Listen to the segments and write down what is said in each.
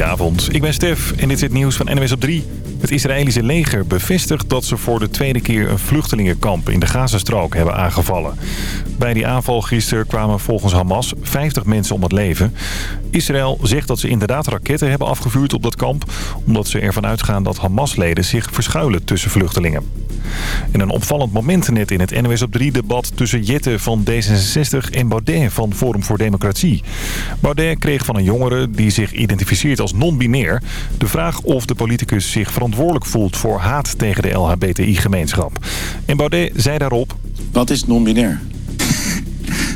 Goedenavond, ik ben Stef en dit is het nieuws van NWS op 3. Het Israëlische leger bevestigt dat ze voor de tweede keer een vluchtelingenkamp in de Gazastrook hebben aangevallen. Bij die aanval gisteren kwamen volgens Hamas 50 mensen om het leven. Israël zegt dat ze inderdaad raketten hebben afgevuurd op dat kamp... omdat ze ervan uitgaan dat Hamas-leden zich verschuilen tussen vluchtelingen. En een opvallend moment net in het NOS op 3-debat tussen Jette van D66 en Baudet van Forum voor Democratie. Baudet kreeg van een jongere die zich identificeert als non-binair de vraag of de politicus zich verantwoordelijk voelt voor haat tegen de LHBTI-gemeenschap. En Baudet zei daarop... Wat is non-binair?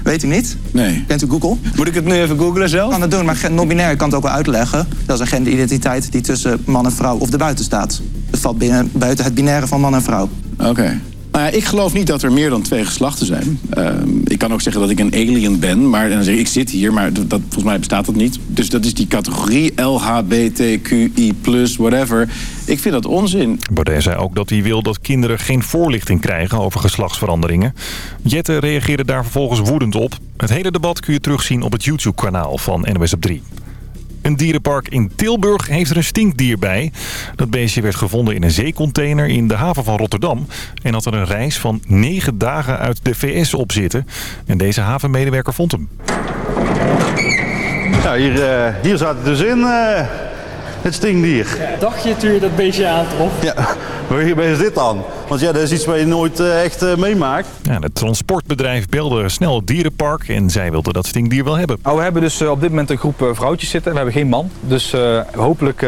Weet u niet? Nee. Kent u Google? Moet ik het nu even googlen zelf? Kan het doen, maar non-binair kan het ook wel uitleggen. Dat is een genderidentiteit die tussen man en vrouw of erbuiten staat. Het valt binnen, buiten het binaire van man en vrouw. Oké. Nou ik geloof niet dat er meer dan twee geslachten zijn. Ehm, ik kan ook zeggen dat ik een alien ben, maar dan zeg ik, ik zit hier, maar dat- volgens mij bestaat dat niet. Dus dat is die categorie LHBTQI+, whatever. Ik vind dat onzin. Baudet zei ook dat hij wil dat kinderen geen voorlichting krijgen over geslachtsveranderingen. Jette reageerde daar vervolgens woedend op. Het hele debat kun je terugzien op het YouTube-kanaal van NOS op 3. Een dierenpark in Tilburg heeft er een stinkdier bij. Dat beestje werd gevonden in een zeecontainer in de haven van Rotterdam... en had er een reis van negen dagen uit de VS op zitten. En deze havenmedewerker vond hem. Nou, hier, eh, hier zat het dus in, eh, het stinkdier. Dacht je toen je dat beestje aantrof? Ja, maar is dit dan? Want ja, dat is iets wat je nooit eh, echt eh, meemaakt. Ja, het transportbedrijf belde snel het dierenpark... en zij wilden dat stinkdier wel hebben. Nou, we hebben dus eh, op dit moment een groep vrouwtjes zitten. We hebben geen man. Dus eh, hopelijk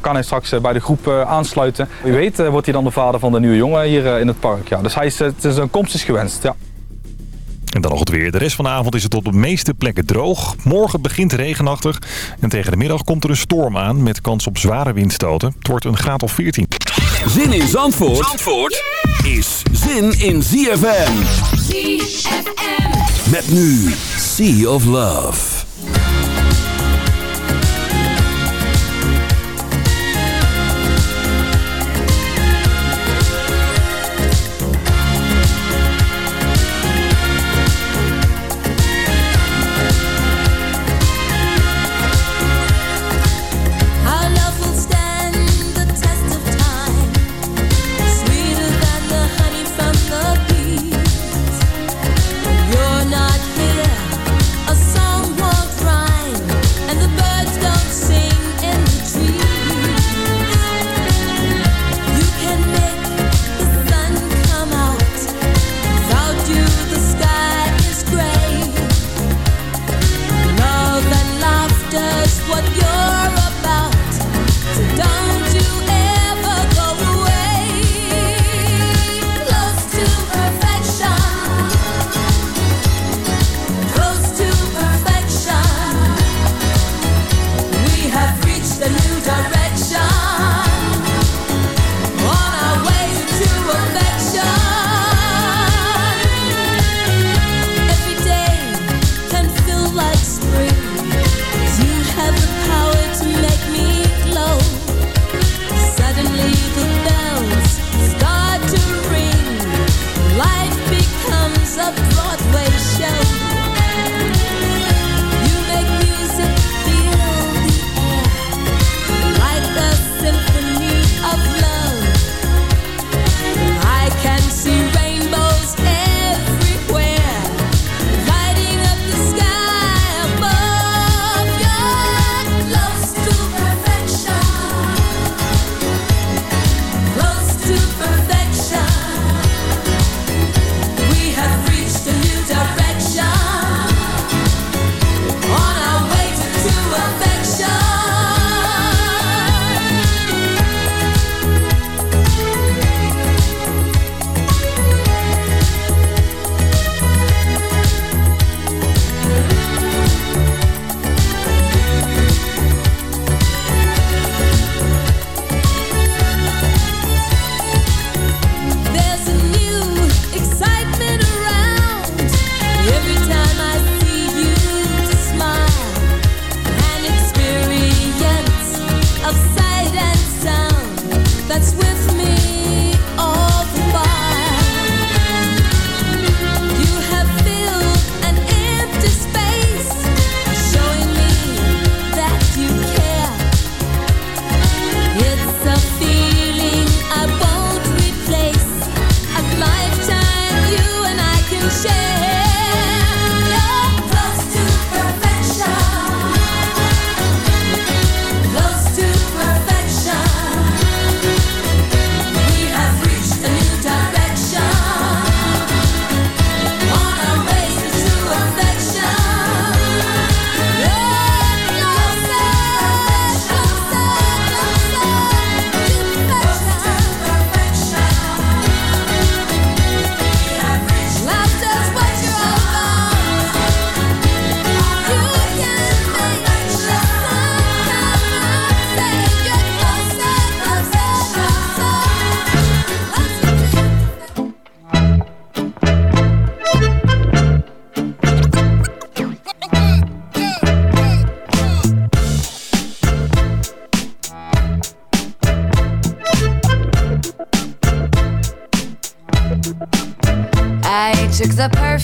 kan hij straks bij de groep aansluiten. Wie weet wordt hij dan de vader van de nieuwe jongen hier in het park. Ja. Dus hij is, het is een komst is gewenst. Ja. En dan nog het weer. De rest van de avond is het op de meeste plekken droog. Morgen begint regenachtig. En tegen de middag komt er een storm aan met kans op zware windstoten. Het wordt een graad of 14. Zin in Zandvoort, Zandvoort is zin in ZFM. ZFM. Met nu Sea of Love.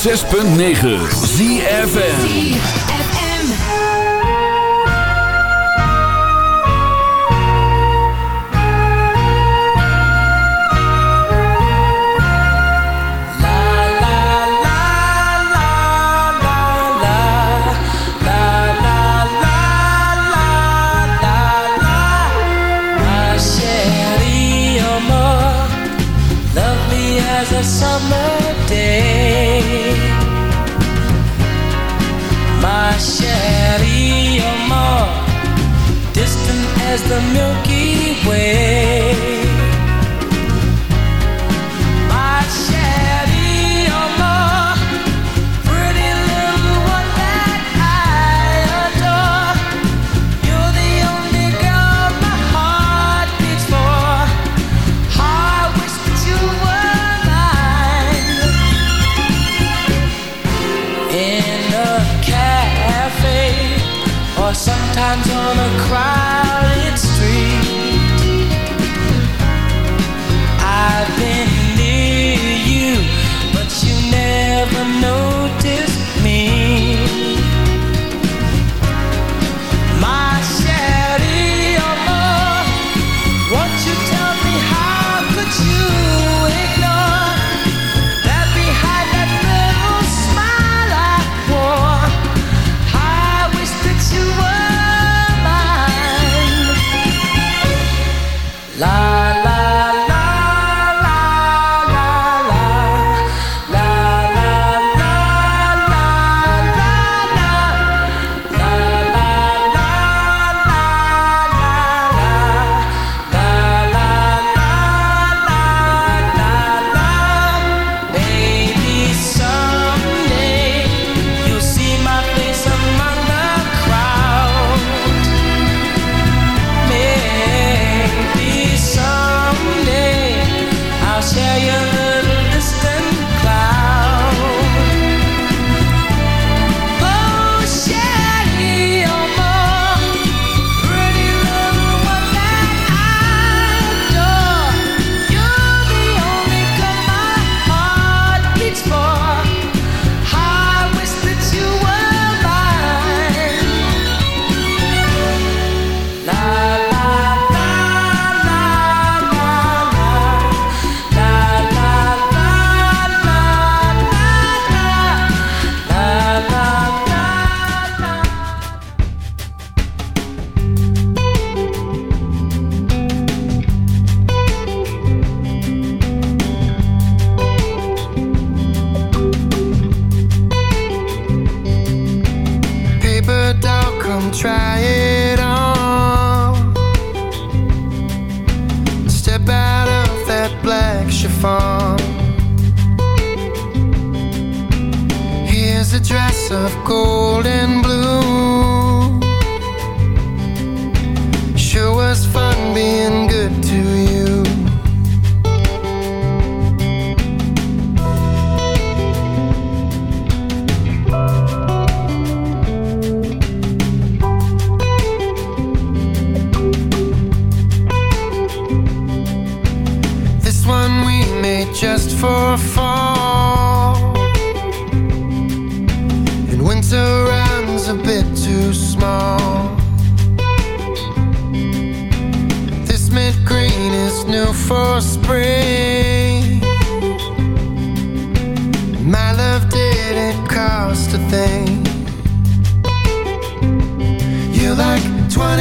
106.9 ZFN oh summer More distant as the Milky Way.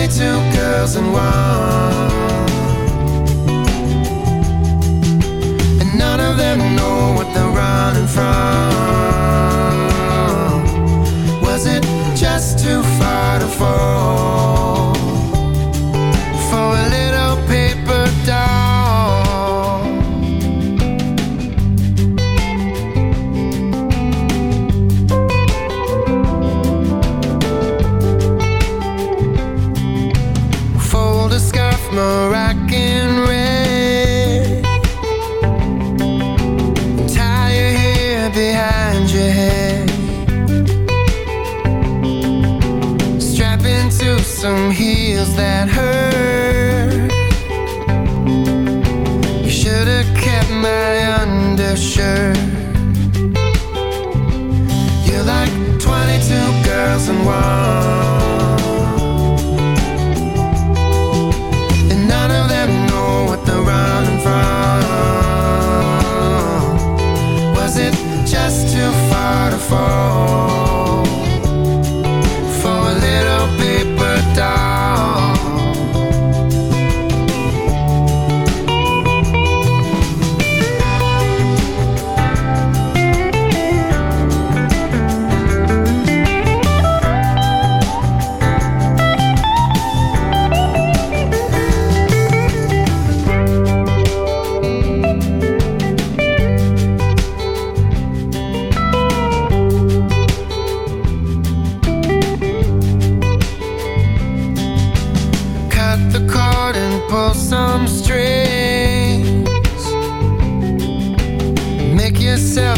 two girls and one.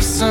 some